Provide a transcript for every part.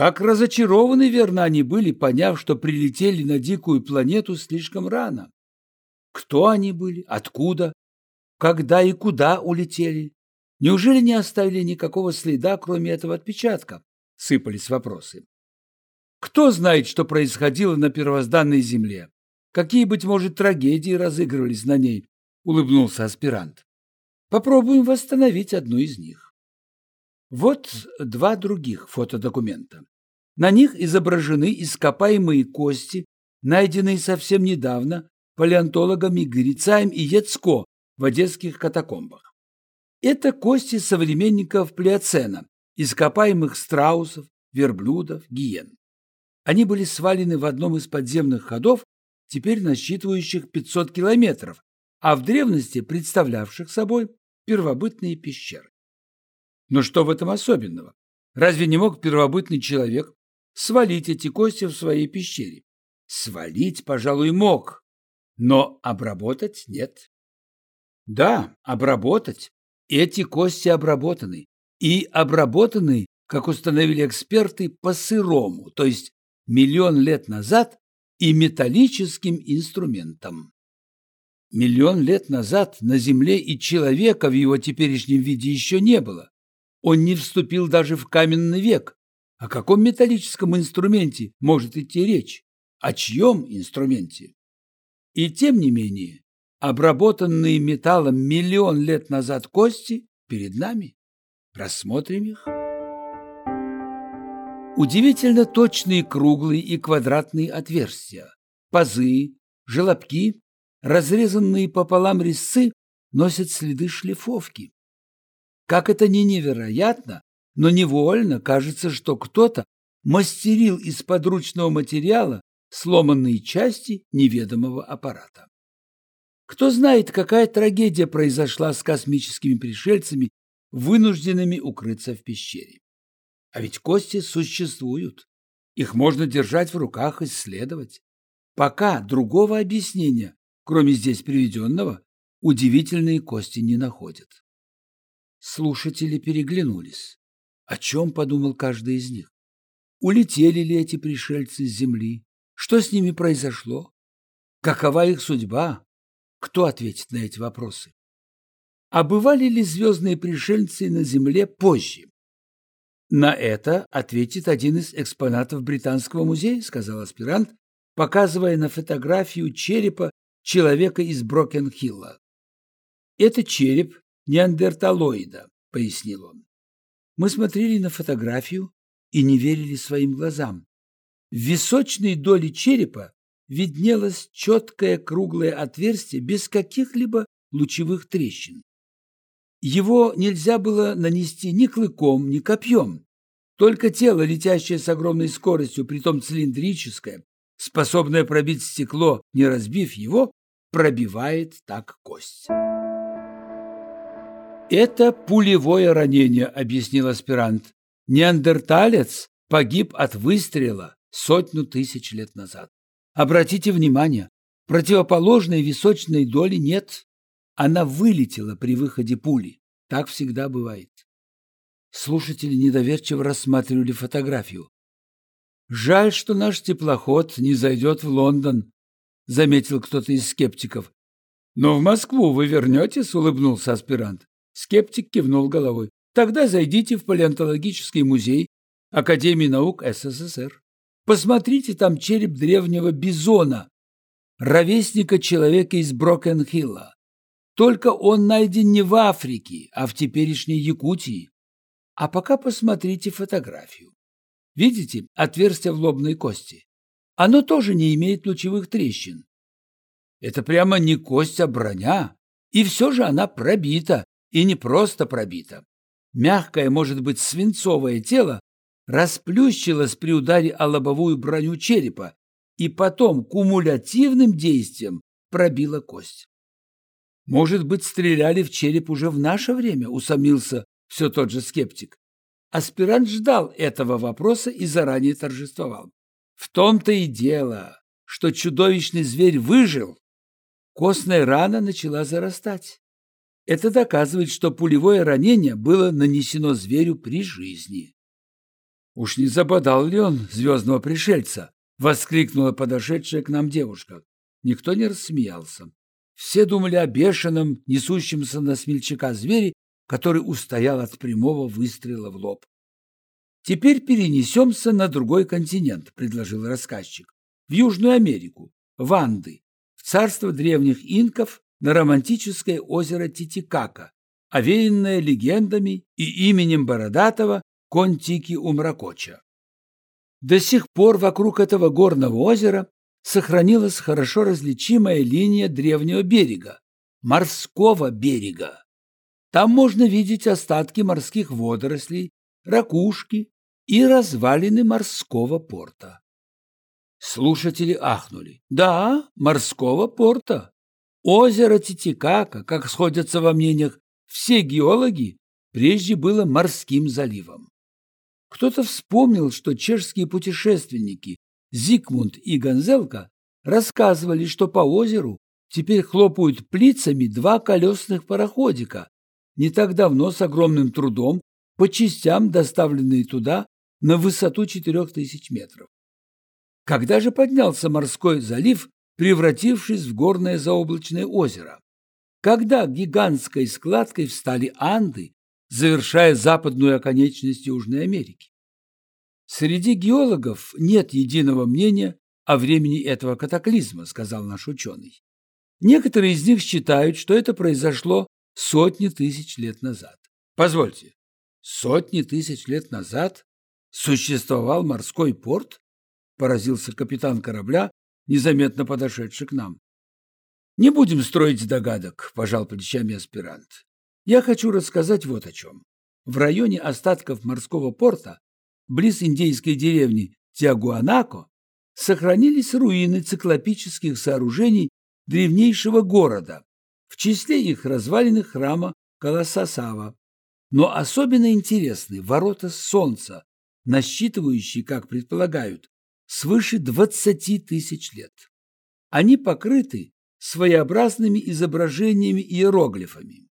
Как разочарованы, верно, они были, поняв, что прилетели на дикую планету слишком рано. Кто они были? Откуда? Когда и куда улетели? Неужели не оставили никакого следа, кроме этого отпечатка? Сыпались вопросы. Кто знает, что происходило на первозданной Земле? Какие, быть может, трагедии разыгрывались на ней? Улыбнулся аспирант. Попробуем восстановить одну из них. Вот два других фотодокумента. На них изображены ископаемые кости, найденные совсем недавно палеонтологами Грицаем и Яцко в одесских катакомбах. Это кости современников Плеоцена, ископаемых страусов, верблюдов, гиен. Они были свалены в одном из подземных ходов, теперь насчитывающих 500 километров, а в древности представлявших собой первобытные пещеры. Но что в этом особенного? Разве не мог первобытный человек свалить эти кости в своей пещере? Свалить, пожалуй, мог, но обработать нет. Да, обработать. Эти кости обработаны. И обработаны, как установили эксперты, по-сырому, то есть миллион лет назад и металлическим инструментом. Миллион лет назад на Земле и человека в его теперешнем виде еще не было. Он не вступил даже в каменный век. О каком металлическом инструменте может идти речь? О чьем инструменте? И тем не менее, обработанные металлом миллион лет назад кости перед нами. Рассмотрим их. Удивительно точные круглые и квадратные отверстия, пазы, желобки, разрезанные пополам резцы носят следы шлифовки. Как это ни невероятно, но невольно кажется, что кто-то мастерил из подручного материала сломанные части неведомого аппарата. Кто знает, какая трагедия произошла с космическими пришельцами, вынужденными укрыться в пещере. А ведь кости существуют. Их можно держать в руках, исследовать. Пока другого объяснения, кроме здесь приведенного, удивительные кости не находят. Слушатели переглянулись. О чем подумал каждый из них? Улетели ли эти пришельцы с Земли? Что с ними произошло? Какова их судьба? Кто ответит на эти вопросы? А бывали ли звездные пришельцы на Земле позже? На это ответит один из экспонатов Британского музея, сказал аспирант, показывая на фотографию черепа человека из Брокенхилла. Это череп неандерталоида, пояснил он. Мы смотрели на фотографию и не верили своим глазам. В височной доле черепа виднелось четкое круглое отверстие без каких-либо лучевых трещин. Его нельзя было нанести ни клыком, ни копьем. Только тело, летящее с огромной скоростью, притом цилиндрическое, способное пробить стекло, не разбив его, пробивает так кость. «Это пулевое ранение», — объяснил аспирант. «Неандерталец погиб от выстрела сотню тысяч лет назад. Обратите внимание, противоположной височной доли нет. Она вылетела при выходе пули. Так всегда бывает. Слушатели недоверчиво рассматривали фотографию. «Жаль, что наш теплоход не зайдет в Лондон», — заметил кто-то из скептиков. «Но в Москву вы вернетесь?» — улыбнулся аспирант. Скептик кивнул головой. «Тогда зайдите в палеонтологический музей Академии наук СССР. Посмотрите там череп древнего бизона, ровесника человека из Брокенхилла. Только он найден не в Африке, а в теперешней Якутии. А пока посмотрите фотографию. Видите отверстие в лобной кости? Оно тоже не имеет лучевых трещин. Это прямо не кость, а броня. И все же она пробита, и не просто пробита. Мягкое, может быть, свинцовое тело расплющилось при ударе о лобовую броню черепа и потом кумулятивным действием пробило кость. Может быть, стреляли в череп уже в наше время, усомнился все тот же скептик. Аспирант ждал этого вопроса и заранее торжествовал. В том-то и дело, что чудовищный зверь выжил. Костная рана начала зарастать. Это доказывает, что пулевое ранение было нанесено зверю при жизни. Уж не забодал ли он звездного пришельца? Воскликнула подошедшая к нам девушка. Никто не рассмеялся. Все думали о бешеном, несущемся на смельчака звере, который устоял от прямого выстрела в лоб. «Теперь перенесемся на другой континент», — предложил рассказчик. «В Южную Америку, в Анды, в царство древних инков, на романтическое озеро Титикака, овеянное легендами и именем Бородатого Контики Умракоча. До сих пор вокруг этого горного озера сохранилась хорошо различимая линия древнего берега, морского берега. Там можно видеть остатки морских водорослей, ракушки и развалины морского порта. Слушатели ахнули. Да, морского порта. Озеро Титикака, как сходятся во мнениях все геологи, прежде было морским заливом. Кто-то вспомнил, что чешские путешественники Зигмунд и Гонзелка рассказывали, что по озеру теперь хлопают плицами два колесных пароходика, не так давно с огромным трудом по частям доставленные туда на высоту 4000 метров. Когда же поднялся морской залив, превратившись в горное заоблачное озеро? Когда гигантской складкой встали Анды, завершая западную оконечность Южной Америки? Среди геологов нет единого мнения о времени этого катаклизма, сказал наш ученый. Некоторые из них считают, что это произошло сотни тысяч лет назад. Позвольте, сотни тысяч лет назад существовал морской порт? Поразился капитан корабля, незаметно подошедший к нам. Не будем строить догадок, пожал плечами аспирант. Я хочу рассказать вот о чем. В районе остатков морского порта, близ индейской деревни Тиагуанако, сохранились руины циклопических сооружений древнейшего города, в числе их развалины храма Каласасава. Но особенно интересны ворота солнца, насчитывающие, как предполагают, свыше 20 тысяч лет. Они покрыты своеобразными изображениями иероглифами.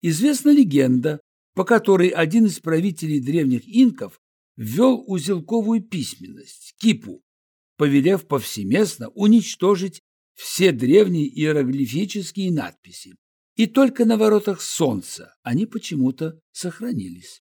Известна легенда, по которой один из правителей древних инков ввел узелковую письменность, кипу, повелев повсеместно уничтожить все древние иероглифические надписи. И только на воротах солнца они почему-то сохранились.